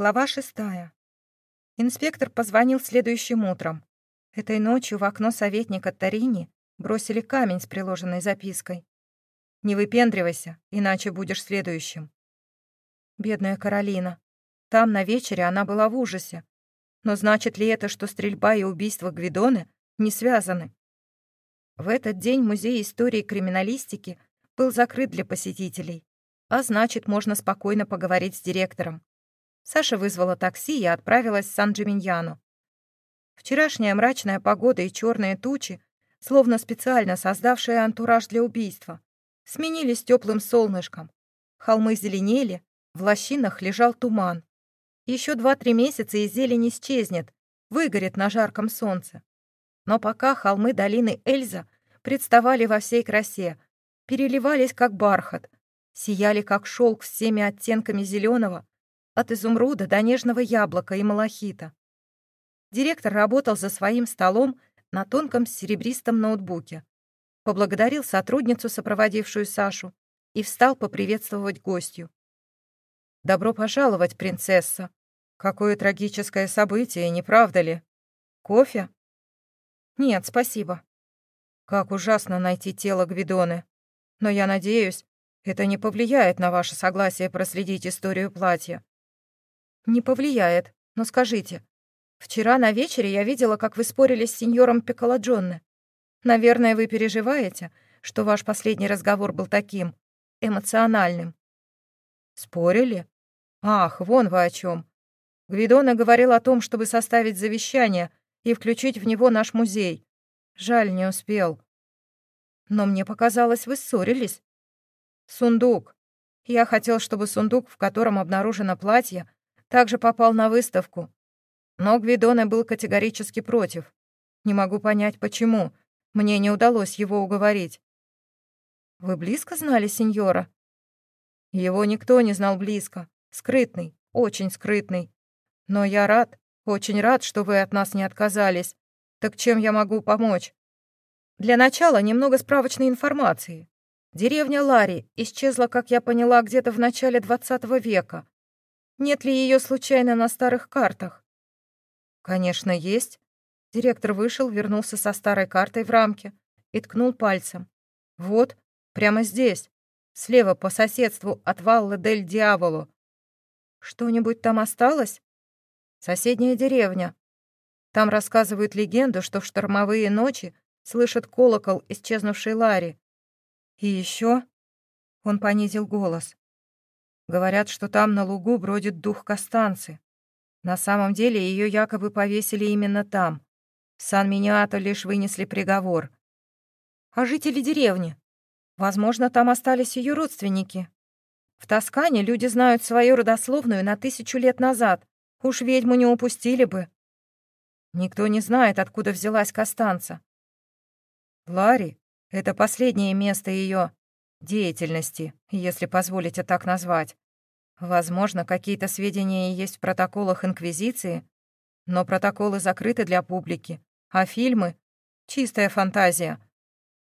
Глава шестая. Инспектор позвонил следующим утром. Этой ночью в окно советника Тарини бросили камень с приложенной запиской. «Не выпендривайся, иначе будешь следующим». Бедная Каролина. Там на вечере она была в ужасе. Но значит ли это, что стрельба и убийство Гвидоны не связаны? В этот день Музей истории криминалистики был закрыт для посетителей, а значит, можно спокойно поговорить с директором. Саша вызвала такси и отправилась в Сан-Джиминьяно. Вчерашняя мрачная погода и черные тучи, словно специально создавшие антураж для убийства, сменились теплым солнышком. Холмы зеленели, в лощинах лежал туман. Еще два-три месяца и зелень исчезнет, выгорит на жарком солнце. Но пока холмы долины Эльза представали во всей красе, переливались как бархат, сияли как шелк всеми оттенками зеленого, от изумруда до нежного яблока и малахита. Директор работал за своим столом на тонком серебристом ноутбуке. Поблагодарил сотрудницу, сопроводившую Сашу, и встал поприветствовать гостью. «Добро пожаловать, принцесса! Какое трагическое событие, не правда ли? Кофе?» «Нет, спасибо». «Как ужасно найти тело Гвидоны. Но я надеюсь, это не повлияет на ваше согласие проследить историю платья. «Не повлияет. Но скажите, вчера на вечере я видела, как вы спорили с сеньором Пиколаджонне. Наверное, вы переживаете, что ваш последний разговор был таким, эмоциональным». «Спорили? Ах, вон вы о чем. Гвидона говорил о том, чтобы составить завещание и включить в него наш музей. Жаль, не успел. Но мне показалось, вы ссорились. Сундук. Я хотел, чтобы сундук, в котором обнаружено платье, также попал на выставку. Но Гвидоне был категорически против. Не могу понять, почему. Мне не удалось его уговорить. Вы близко знали сеньора? Его никто не знал близко. Скрытный, очень скрытный. Но я рад, очень рад, что вы от нас не отказались. Так чем я могу помочь? Для начала немного справочной информации. Деревня Лари исчезла, как я поняла, где-то в начале 20 века. Нет ли ее случайно на старых картах? Конечно, есть. Директор вышел, вернулся со старой картой в рамке и ткнул пальцем. Вот, прямо здесь, слева по соседству от Валлы дель Диаволо. Что-нибудь там осталось? Соседняя деревня. Там рассказывают легенду, что в штормовые ночи слышат колокол исчезнувшей Лари. И еще он понизил голос. Говорят, что там на лугу бродит дух Костанцы. На самом деле ее якобы повесили именно там. В Сан-Миниато лишь вынесли приговор. А жители деревни? Возможно, там остались ее родственники. В Тоскане люди знают свою родословную на тысячу лет назад. Уж ведьму не упустили бы. Никто не знает, откуда взялась Костанца. Ларри — это последнее место ее деятельности, если позволите так назвать. Возможно, какие-то сведения есть в протоколах Инквизиции, но протоколы закрыты для публики, а фильмы — чистая фантазия.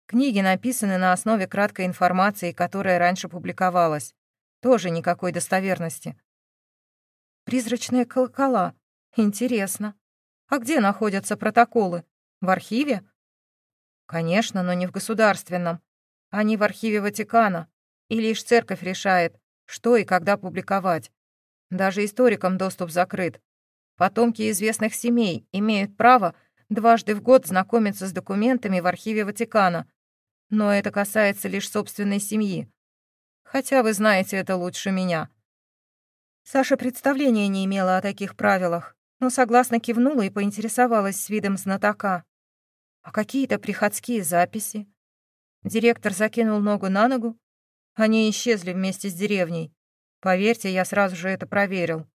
Книги написаны на основе краткой информации, которая раньше публиковалась. Тоже никакой достоверности. Призрачные колокола. Интересно. А где находятся протоколы? В архиве? Конечно, но не в государственном. Они в архиве Ватикана, и лишь церковь решает, что и когда публиковать. Даже историкам доступ закрыт. Потомки известных семей имеют право дважды в год знакомиться с документами в архиве Ватикана, но это касается лишь собственной семьи. Хотя вы знаете это лучше меня. Саша представления не имела о таких правилах, но согласно кивнула и поинтересовалась с видом знатока. А какие-то приходские записи? Директор закинул ногу на ногу. Они исчезли вместе с деревней. Поверьте, я сразу же это проверил.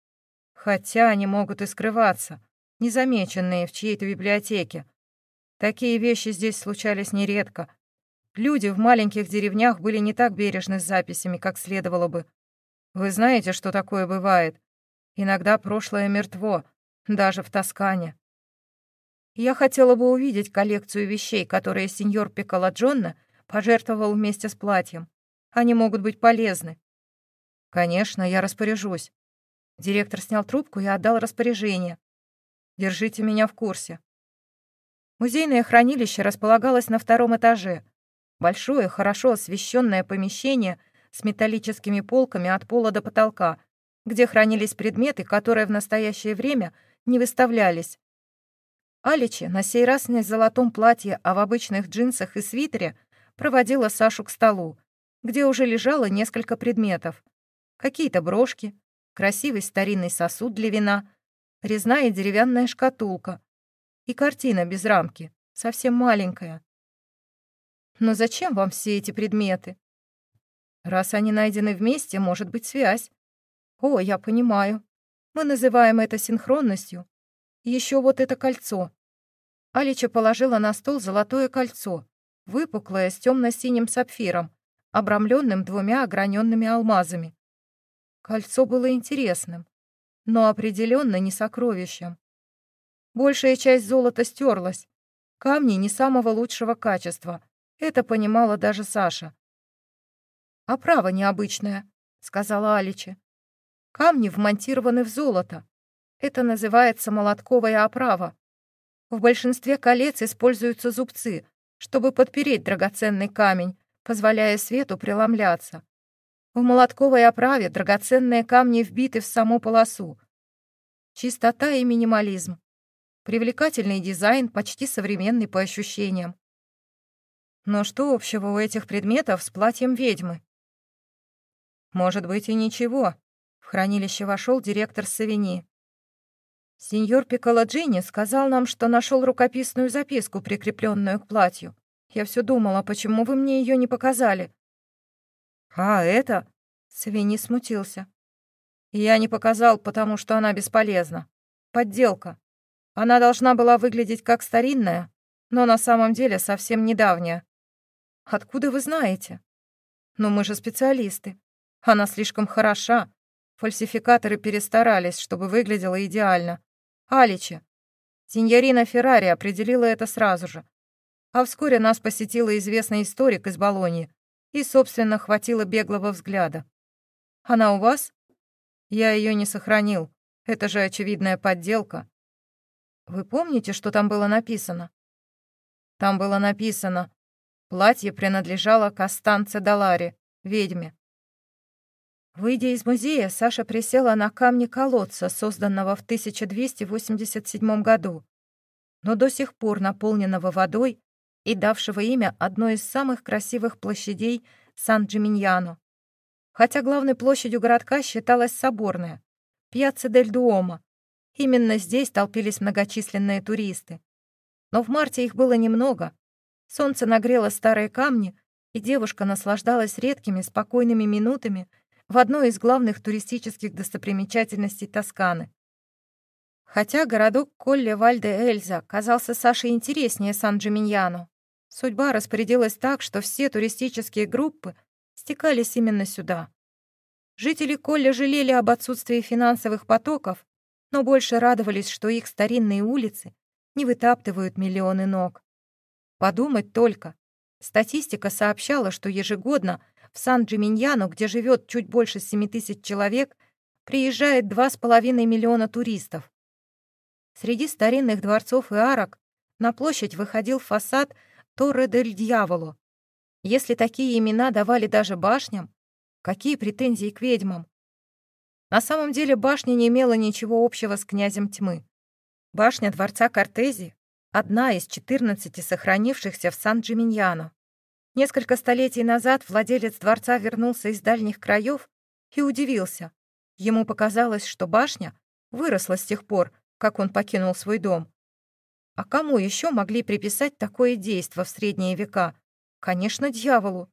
Хотя они могут и скрываться, незамеченные в чьей-то библиотеке. Такие вещи здесь случались нередко. Люди в маленьких деревнях были не так бережны с записями, как следовало бы. Вы знаете, что такое бывает? Иногда прошлое мертво, даже в Тоскане. Я хотела бы увидеть коллекцию вещей, которые сеньор Пиколаджонна Пожертвовал вместе с платьем. Они могут быть полезны. Конечно, я распоряжусь. Директор снял трубку и отдал распоряжение. «Держите меня в курсе». Музейное хранилище располагалось на втором этаже. Большое, хорошо освещенное помещение с металлическими полками от пола до потолка, где хранились предметы, которые в настоящее время не выставлялись. Аличи, на сей раз не в золотом платье, а в обычных джинсах и свитере, проводила Сашу к столу, где уже лежало несколько предметов. Какие-то брошки, красивый старинный сосуд для вина, резная деревянная шкатулка и картина без рамки, совсем маленькая. Но зачем вам все эти предметы? Раз они найдены вместе, может быть связь. О, я понимаю. Мы называем это синхронностью. Еще вот это кольцо. Алича положила на стол золотое кольцо, выпуклое с темно-синим сапфиром, обрамленным двумя ограненными алмазами. Кольцо было интересным, но определенно не сокровищем. Большая часть золота стерлась. Камни не самого лучшего качества. Это понимала даже Саша. «Оправа необычная», — сказала Аличи. «Камни вмонтированы в золото. Это называется молотковая оправа. В большинстве колец используются зубцы, чтобы подпереть драгоценный камень, позволяя свету преломляться. В молотковой оправе драгоценные камни вбиты в саму полосу. Чистота и минимализм. Привлекательный дизайн, почти современный по ощущениям. Но что общего у этих предметов с платьем ведьмы? Может быть и ничего. В хранилище вошел директор Савини. Сеньор Пиколаджини сказал нам, что нашел рукописную записку, прикрепленную к платью. Я все думала, почему вы мне ее не показали. «А это?» — Свини смутился. «Я не показал, потому что она бесполезна. Подделка. Она должна была выглядеть как старинная, но на самом деле совсем недавняя. Откуда вы знаете? Ну, мы же специалисты. Она слишком хороша. Фальсификаторы перестарались, чтобы выглядела идеально. Аличи. Синьорина Феррари определила это сразу же. А вскоре нас посетила известный историк из Болоньи, и, собственно, хватило беглого взгляда. «Она у вас?» «Я ее не сохранил. Это же очевидная подделка». «Вы помните, что там было написано?» «Там было написано. Платье принадлежало Костанце Даларе, ведьме». Выйдя из музея, Саша присела на камни колодца, созданного в 1287 году, но до сих пор наполненного водой и давшего имя одной из самых красивых площадей Сан-Джиминьяно. Хотя главной площадью городка считалась Соборная, Пьяцца дель Дуомо. Именно здесь толпились многочисленные туристы. Но в марте их было немного. Солнце нагрело старые камни, и девушка наслаждалась редкими спокойными минутами в одной из главных туристических достопримечательностей Тосканы. Хотя городок Колле-Вальде-Эльза казался Саше интереснее Сан-Джиминьяно, Судьба распорядилась так, что все туристические группы стекались именно сюда. Жители Колля жалели об отсутствии финансовых потоков, но больше радовались, что их старинные улицы не вытаптывают миллионы ног. Подумать только. Статистика сообщала, что ежегодно в Сан-Джиминьяно, где живет чуть больше 7 тысяч человек, приезжает 2,5 миллиона туристов. Среди старинных дворцов и арок на площадь выходил фасад – Торре дель Дьяволо. Если такие имена давали даже башням, какие претензии к ведьмам? На самом деле башня не имела ничего общего с князем тьмы. Башня дворца Кортези — одна из 14 сохранившихся в Сан-Джиминьяно. Несколько столетий назад владелец дворца вернулся из дальних краев и удивился. Ему показалось, что башня выросла с тех пор, как он покинул свой дом. А кому еще могли приписать такое действо в средние века? Конечно, дьяволу.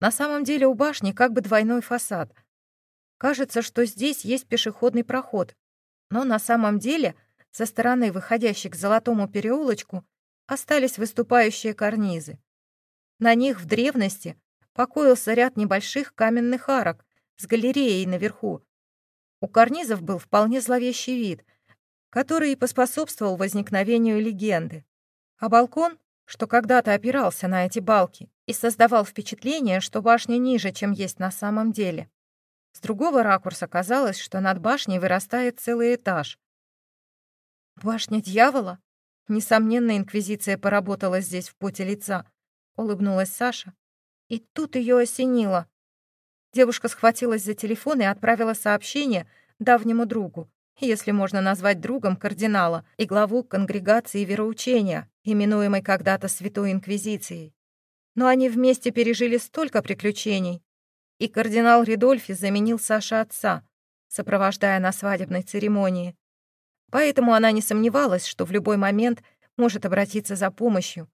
На самом деле у башни как бы двойной фасад. Кажется, что здесь есть пешеходный проход, но на самом деле со стороны, выходящей к Золотому переулочку, остались выступающие карнизы. На них в древности покоился ряд небольших каменных арок с галереей наверху. У карнизов был вполне зловещий вид — который и поспособствовал возникновению легенды. А балкон, что когда-то опирался на эти балки и создавал впечатление, что башня ниже, чем есть на самом деле. С другого ракурса казалось, что над башней вырастает целый этаж. «Башня дьявола?» Несомненно, Инквизиция поработала здесь в поте лица. Улыбнулась Саша. И тут ее осенило. Девушка схватилась за телефон и отправила сообщение давнему другу, если можно назвать другом кардинала и главу конгрегации вероучения, именуемой когда-то Святой Инквизицией. Но они вместе пережили столько приключений, и кардинал Ридольфи заменил Саше отца, сопровождая на свадебной церемонии. Поэтому она не сомневалась, что в любой момент может обратиться за помощью,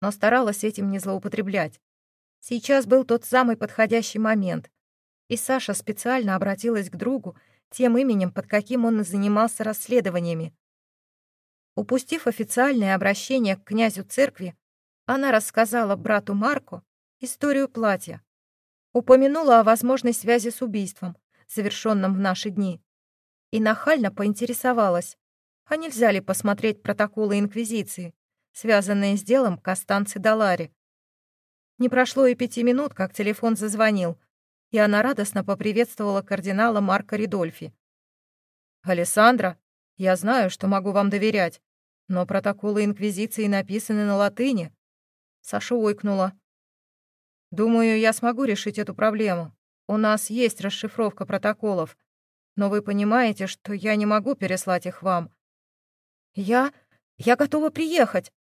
но старалась этим не злоупотреблять. Сейчас был тот самый подходящий момент, и Саша специально обратилась к другу тем именем, под каким он занимался расследованиями. Упустив официальное обращение к князю церкви, она рассказала брату Марку историю платья, упомянула о возможной связи с убийством, совершенным в наши дни, и нахально поинтересовалась, а нельзя ли посмотреть протоколы Инквизиции, связанные с делом Костанцы Далари. Не прошло и пяти минут, как телефон зазвонил, и она радостно поприветствовала кардинала Марка Ридольфи. «Алессандра, я знаю, что могу вам доверять, но протоколы Инквизиции написаны на латыни». Саша ойкнула. «Думаю, я смогу решить эту проблему. У нас есть расшифровка протоколов, но вы понимаете, что я не могу переслать их вам». «Я... я готова приехать».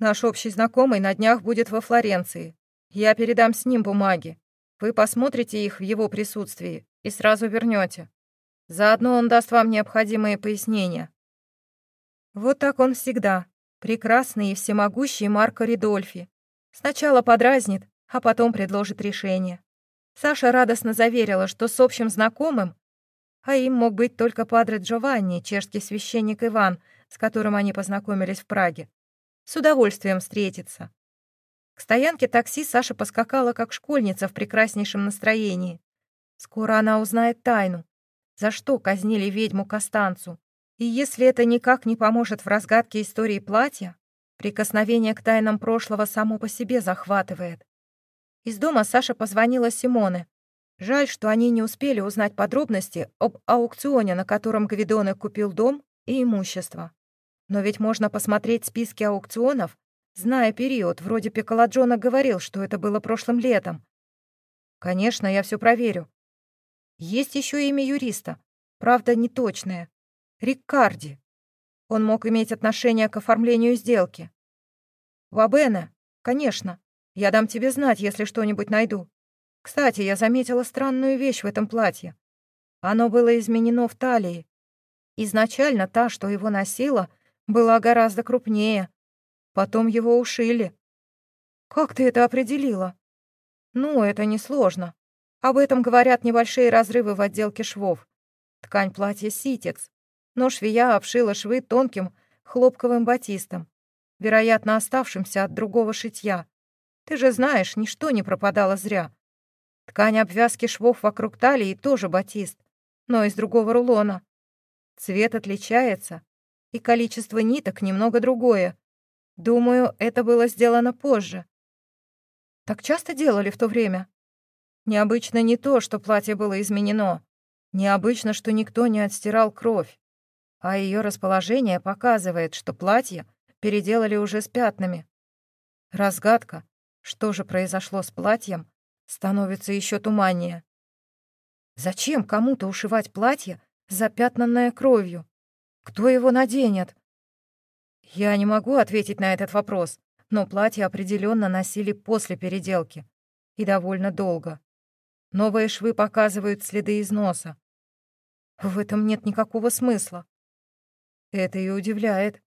«Наш общий знакомый на днях будет во Флоренции. Я передам с ним бумаги. Вы посмотрите их в его присутствии и сразу вернете. Заодно он даст вам необходимые пояснения. Вот так он всегда. Прекрасный и всемогущий Марко Ридольфи. Сначала подразнит, а потом предложит решение. Саша радостно заверила, что с общим знакомым, а им мог быть только падре Джованни, чешский священник Иван, с которым они познакомились в Праге, с удовольствием встретиться. К стоянке такси Саша поскакала, как школьница в прекраснейшем настроении. Скоро она узнает тайну. За что казнили ведьму Костанцу? И если это никак не поможет в разгадке истории платья, прикосновение к тайнам прошлого само по себе захватывает. Из дома Саша позвонила Симоне. Жаль, что они не успели узнать подробности об аукционе, на котором Гвидоне купил дом и имущество. Но ведь можно посмотреть списки аукционов Зная период, вроде Пиколаджона говорил, что это было прошлым летом. Конечно, я все проверю. Есть еще имя юриста, правда, не точное. Риккарди. Он мог иметь отношение к оформлению сделки. Вабена, конечно. Я дам тебе знать, если что-нибудь найду. Кстати, я заметила странную вещь в этом платье. Оно было изменено в талии. Изначально та, что его носила, была гораздо крупнее, Потом его ушили. Как ты это определила? Ну, это несложно. Об этом говорят небольшие разрывы в отделке швов. Ткань платья ситец, но швея обшила швы тонким хлопковым батистом, вероятно, оставшимся от другого шитья. Ты же знаешь, ничто не пропадало зря. Ткань обвязки швов вокруг талии тоже батист, но из другого рулона. Цвет отличается, и количество ниток немного другое. Думаю, это было сделано позже. Так часто делали в то время? Необычно не то, что платье было изменено. Необычно, что никто не отстирал кровь. А ее расположение показывает, что платье переделали уже с пятнами. Разгадка, что же произошло с платьем, становится еще туманнее. Зачем кому-то ушивать платье, запятнанное кровью? Кто его наденет? Я не могу ответить на этот вопрос, но платье определенно носили после переделки. И довольно долго. Новые швы показывают следы износа. В этом нет никакого смысла. Это и удивляет.